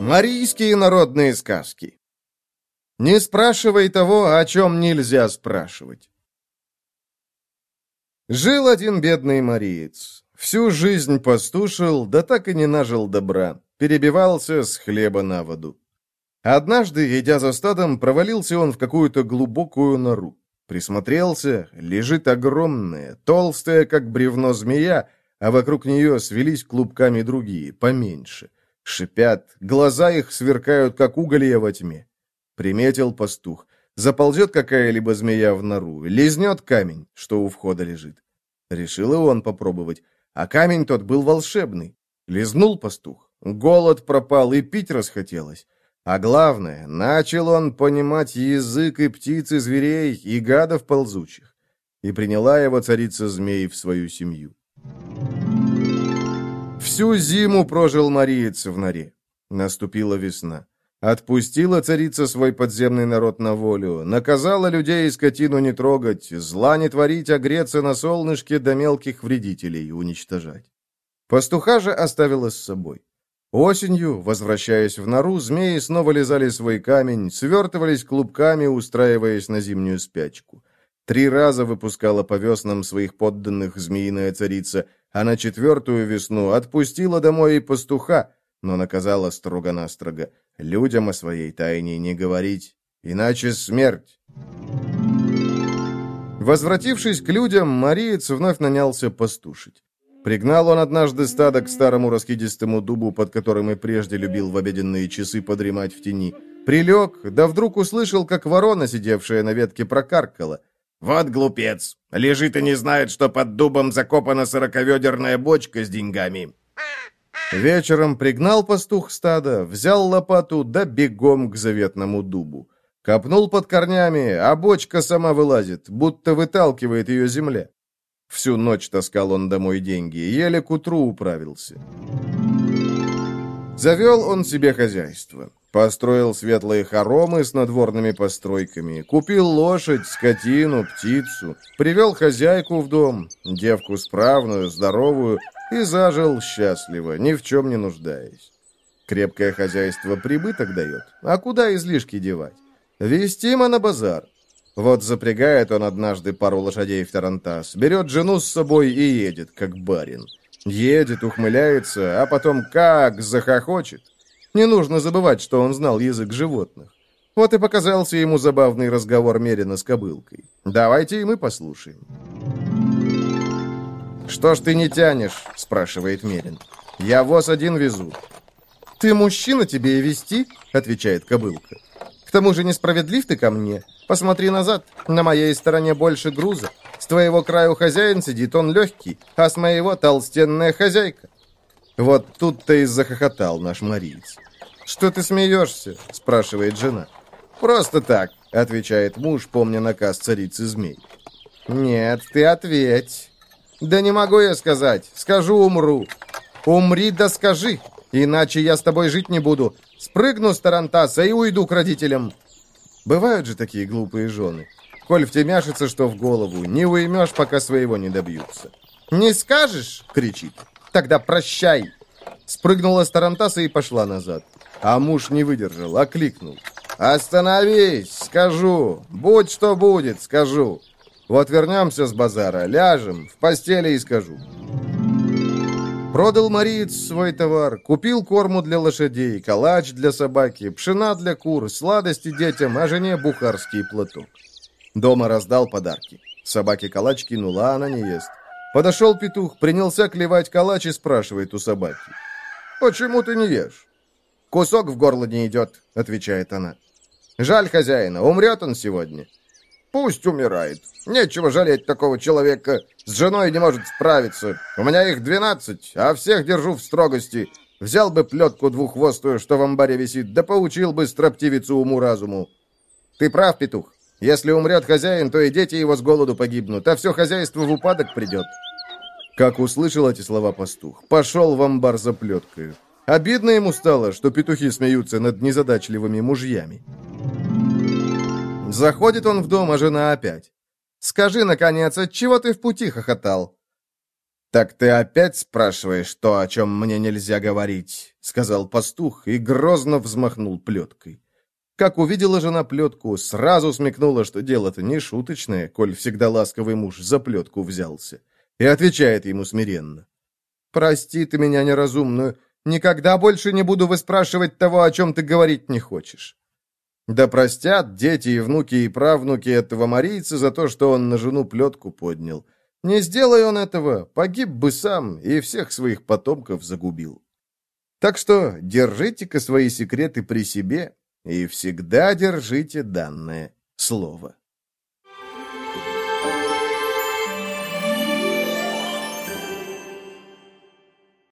Марийские народные сказки Не спрашивай того, о чем нельзя спрашивать. Жил один бедный мариец. Всю жизнь пастушил, да так и не нажил добра. Перебивался с хлеба на воду. Однажды, идя за стадом, провалился он в какую-то глубокую нору. Присмотрелся, лежит огромная, толстая, как бревно змея, а вокруг нее свелись клубками другие, поменьше. Шипят, глаза их сверкают, как уголья во тьме. Приметил пастух. Заползет какая-либо змея в нору, лизнет камень, что у входа лежит. Решил и он попробовать. А камень тот был волшебный. Лизнул пастух. Голод пропал, и пить расхотелось. А главное, начал он понимать язык и птиц, и зверей, и гадов ползучих. И приняла его царица змей в свою семью. Всю зиму прожил Мариец в норе. Наступила весна. Отпустила царица свой подземный народ на волю, наказала людей и скотину не трогать, зла не творить, а греться на солнышке до мелких вредителей уничтожать. Пастуха же оставила с собой. Осенью, возвращаясь в нору, змеи снова лизали свой камень, свертывались клубками, устраиваясь на зимнюю спячку. Три раза выпускала по веснам своих подданных змеиная царица, а на четвертую весну отпустила домой и пастуха, но наказала строго-настрого людям о своей тайне не говорить, иначе смерть. Возвратившись к людям, Мариец вновь нанялся пастушить. Пригнал он однажды стадо к старому раскидистому дубу, под которым и прежде любил в обеденные часы подремать в тени. Прилег, да вдруг услышал, как ворона, сидевшая на ветке, прокаркала. «Вот глупец! Лежит и не знает, что под дубом закопана сороковедерная бочка с деньгами!» Вечером пригнал пастух стада, взял лопату, да бегом к заветному дубу. Копнул под корнями, а бочка сама вылазит, будто выталкивает ее земля. Всю ночь таскал он домой деньги, еле к утру управился. Завел он себе хозяйство. Построил светлые хоромы с надворными постройками, купил лошадь, скотину, птицу, привел хозяйку в дом, девку справную, здоровую, и зажил счастливо, ни в чем не нуждаясь. Крепкое хозяйство прибыток дает, а куда излишки девать? Вестимо на базар. Вот запрягает он однажды пару лошадей в Тарантас, берет жену с собой и едет, как барин. Едет, ухмыляется, а потом как захохочет. Не нужно забывать, что он знал язык животных. Вот и показался ему забавный разговор Мерина с кобылкой. Давайте и мы послушаем. «Что ж ты не тянешь?» – спрашивает Мерин. «Я воз один везу». «Ты мужчина, тебе и вести?» – отвечает кобылка. «К тому же несправедлив ты ко мне. Посмотри назад, на моей стороне больше груза. С твоего краю хозяин сидит, он легкий, а с моего толстенная хозяйка». Вот тут-то и захохотал наш мариец. «Что ты смеешься?» – спрашивает жена. «Просто так», – отвечает муж, помня наказ царицы змей. «Нет, ты ответь». «Да не могу я сказать. Скажу, умру». «Умри да скажи, иначе я с тобой жить не буду. Спрыгну с Тарантаса и уйду к родителям». Бывают же такие глупые жены. Коль втемяшится, что в голову, не уймешь, пока своего не добьются. «Не скажешь?» — кричит. «Тогда прощай!» Спрыгнула с Тарантаса и пошла назад. А муж не выдержал, окликнул. «Остановись! Скажу! Будь что будет, скажу! Вот вернемся с базара, ляжем, в постели и скажу. Продал Мариец свой товар, купил корму для лошадей, калач для собаки, пшена для кур, сладости детям, а жене бухарский платок. Дома раздал подарки. Собаке калач кинула, она не ест. Подошел петух, принялся клевать калач и спрашивает у собаки. «Почему ты не ешь?» «Кусок в горло не идет», — отвечает она. «Жаль хозяина, умрет он сегодня». Пусть умирает. Нечего жалеть такого человека. С женой не может справиться. У меня их двенадцать, а всех держу в строгости. Взял бы плетку двуххвостую, что в амбаре висит, да поучил бы строптивицу уму-разуму. Ты прав, петух. Если умрет хозяин, то и дети его с голоду погибнут, а все хозяйство в упадок придет. Как услышал эти слова пастух, пошел в амбар за плеткой. Обидно ему стало, что петухи смеются над незадачливыми мужьями. Заходит он в дом, а жена опять. «Скажи, наконец, чего ты в пути хохотал?» «Так ты опять спрашиваешь то, о чем мне нельзя говорить», — сказал пастух и грозно взмахнул плеткой. Как увидела жена плетку, сразу смекнула, что дело-то не шуточное, коль всегда ласковый муж за плетку взялся, и отвечает ему смиренно. «Прости ты меня неразумную, никогда больше не буду выспрашивать того, о чем ты говорить не хочешь». Да простят дети и внуки и правнуки этого марийца за то, что он на жену плетку поднял. Не сделай он этого, погиб бы сам и всех своих потомков загубил. Так что держите-ка свои секреты при себе и всегда держите данное слово.